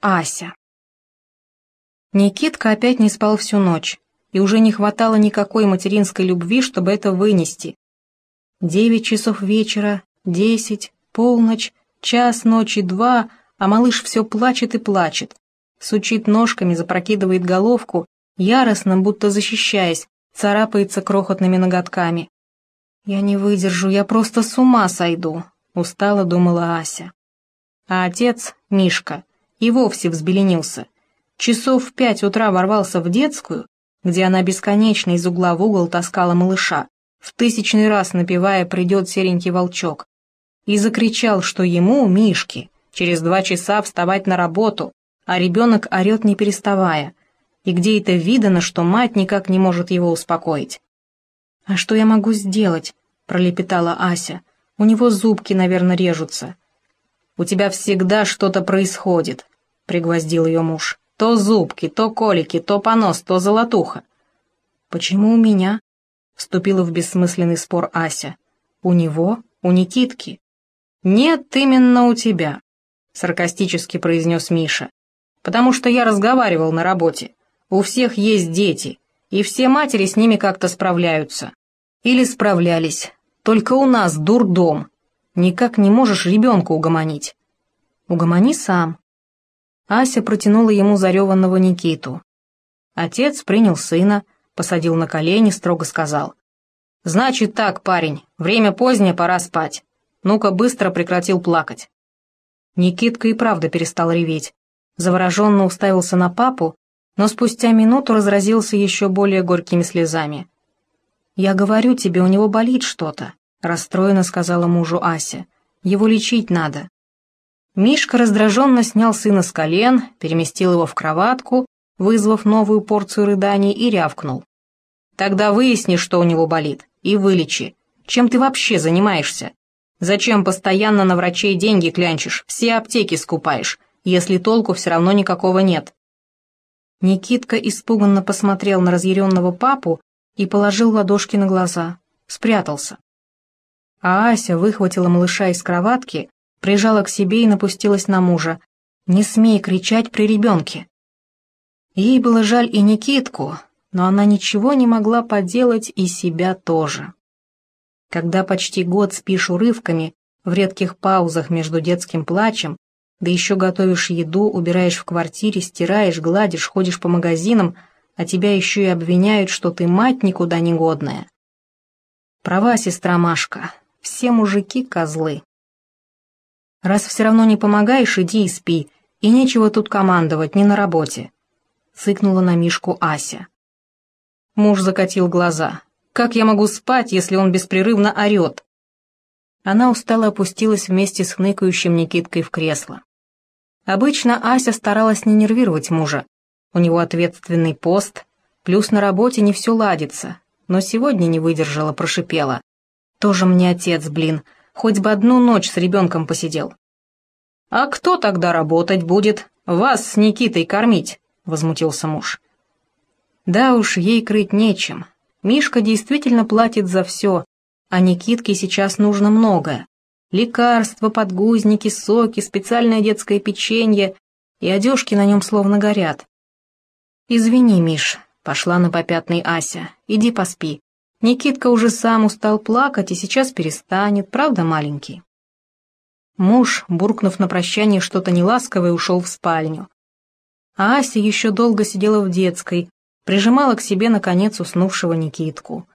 Ася. Никитка опять не спал всю ночь, и уже не хватало никакой материнской любви, чтобы это вынести. Девять часов вечера, десять, полночь, час ночи, два, а малыш все плачет и плачет, сучит ножками, запрокидывает головку, яростно, будто защищаясь, царапается крохотными ноготками. «Я не выдержу, я просто с ума сойду», — устало думала Ася. А отец, Мишка, и вовсе взбеленился. Часов в пять утра ворвался в детскую, где она бесконечно из угла в угол таскала малыша, в тысячный раз напевая «Придет серенький волчок», и закричал, что ему, Мишке, через два часа вставать на работу, а ребенок орет не переставая, и где это видано, что мать никак не может его успокоить. «А что я могу сделать?» — пролепетала Ася. «У него зубки, наверное, режутся». «У тебя всегда что-то происходит», — пригвоздил ее муж. «То зубки, то колики, то понос, то золотуха». «Почему у меня?» — вступила в бессмысленный спор Ася. «У него? У Никитки?» «Нет, именно у тебя», — саркастически произнес Миша. «Потому что я разговаривал на работе. У всех есть дети, и все матери с ними как-то справляются. Или справлялись. Только у нас дурдом, Никак не можешь ребенка угомонить. Угомони сам. Ася протянула ему зареванного Никиту. Отец принял сына, посадил на колени, строго сказал. «Значит так, парень, время позднее, пора спать. Ну-ка, быстро прекратил плакать». Никитка и правда перестал реветь. Завороженно уставился на папу, но спустя минуту разразился еще более горькими слезами. «Я говорю тебе, у него болит что-то. — расстроенно сказала мужу Ася. «Его лечить надо». Мишка раздраженно снял сына с колен, переместил его в кроватку, вызвав новую порцию рыданий и рявкнул. «Тогда выясни, что у него болит, и вылечи. Чем ты вообще занимаешься? Зачем постоянно на врачей деньги клянчишь, все аптеки скупаешь, если толку все равно никакого нет?» Никитка испуганно посмотрел на разъяренного папу и положил ладошки на глаза. Спрятался а Ася выхватила малыша из кроватки, прижала к себе и напустилась на мужа. «Не смей кричать при ребенке!» Ей было жаль и Никитку, но она ничего не могла поделать и себя тоже. Когда почти год спишь урывками, в редких паузах между детским плачем, да еще готовишь еду, убираешь в квартире, стираешь, гладишь, ходишь по магазинам, а тебя еще и обвиняют, что ты мать никуда не годная. Права, сестра Машка, все мужики козлы. Раз все равно не помогаешь, иди и спи, и нечего тут командовать, не на работе. Цыкнула на Мишку Ася. Муж закатил глаза. Как я могу спать, если он беспрерывно орет? Она устало опустилась вместе с хныкающим Никиткой в кресло. Обычно Ася старалась не нервировать мужа. У него ответственный пост, плюс на работе не все ладится, но сегодня не выдержала, прошипела. Тоже мне отец, блин, хоть бы одну ночь с ребенком посидел. «А кто тогда работать будет? Вас с Никитой кормить?» — возмутился муж. Да уж, ей крыть нечем. Мишка действительно платит за все, а Никитке сейчас нужно многое. Лекарства, подгузники, соки, специальное детское печенье, и одежки на нем словно горят. «Извини, Миш», — пошла на попятный Ася, — «иди поспи. Никитка уже сам устал плакать и сейчас перестанет, правда, маленький? Муж, буркнув на прощание что-то неласковое, ушел в спальню. А Ася еще долго сидела в детской, прижимала к себе, наконец, уснувшего Никитку.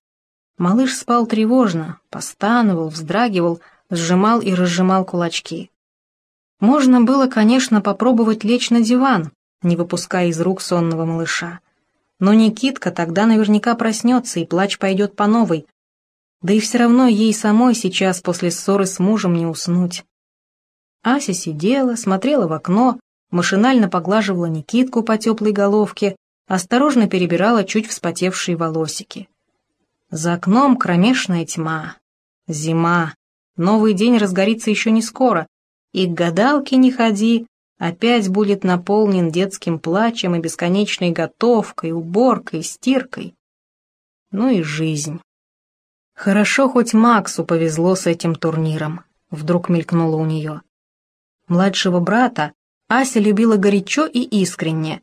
Малыш спал тревожно, постановал, вздрагивал, сжимал и разжимал кулачки. Можно было, конечно, попробовать лечь на диван, не выпуская из рук сонного малыша. Но Никитка тогда наверняка проснется, и плач пойдет по новой. Да и все равно ей самой сейчас после ссоры с мужем не уснуть. Ася сидела, смотрела в окно, машинально поглаживала Никитку по теплой головке, осторожно перебирала чуть вспотевшие волосики. За окном кромешная тьма. Зима. Новый день разгорится еще не скоро. И к гадалке не ходи, опять будет наполнен детским плачем и бесконечной готовкой, уборкой, стиркой. Ну и жизнь. Хорошо, хоть Максу повезло с этим турниром, вдруг мелькнуло у нее. Младшего брата Ася любила горячо и искренне.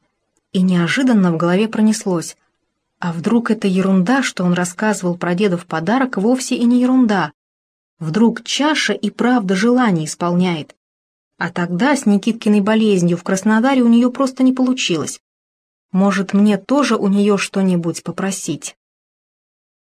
И неожиданно в голове пронеслось. А вдруг это ерунда, что он рассказывал про дедов подарок, вовсе и не ерунда? Вдруг чаша и правда желание исполняет? А тогда с Никиткиной болезнью в Краснодаре у нее просто не получилось. Может, мне тоже у нее что-нибудь попросить?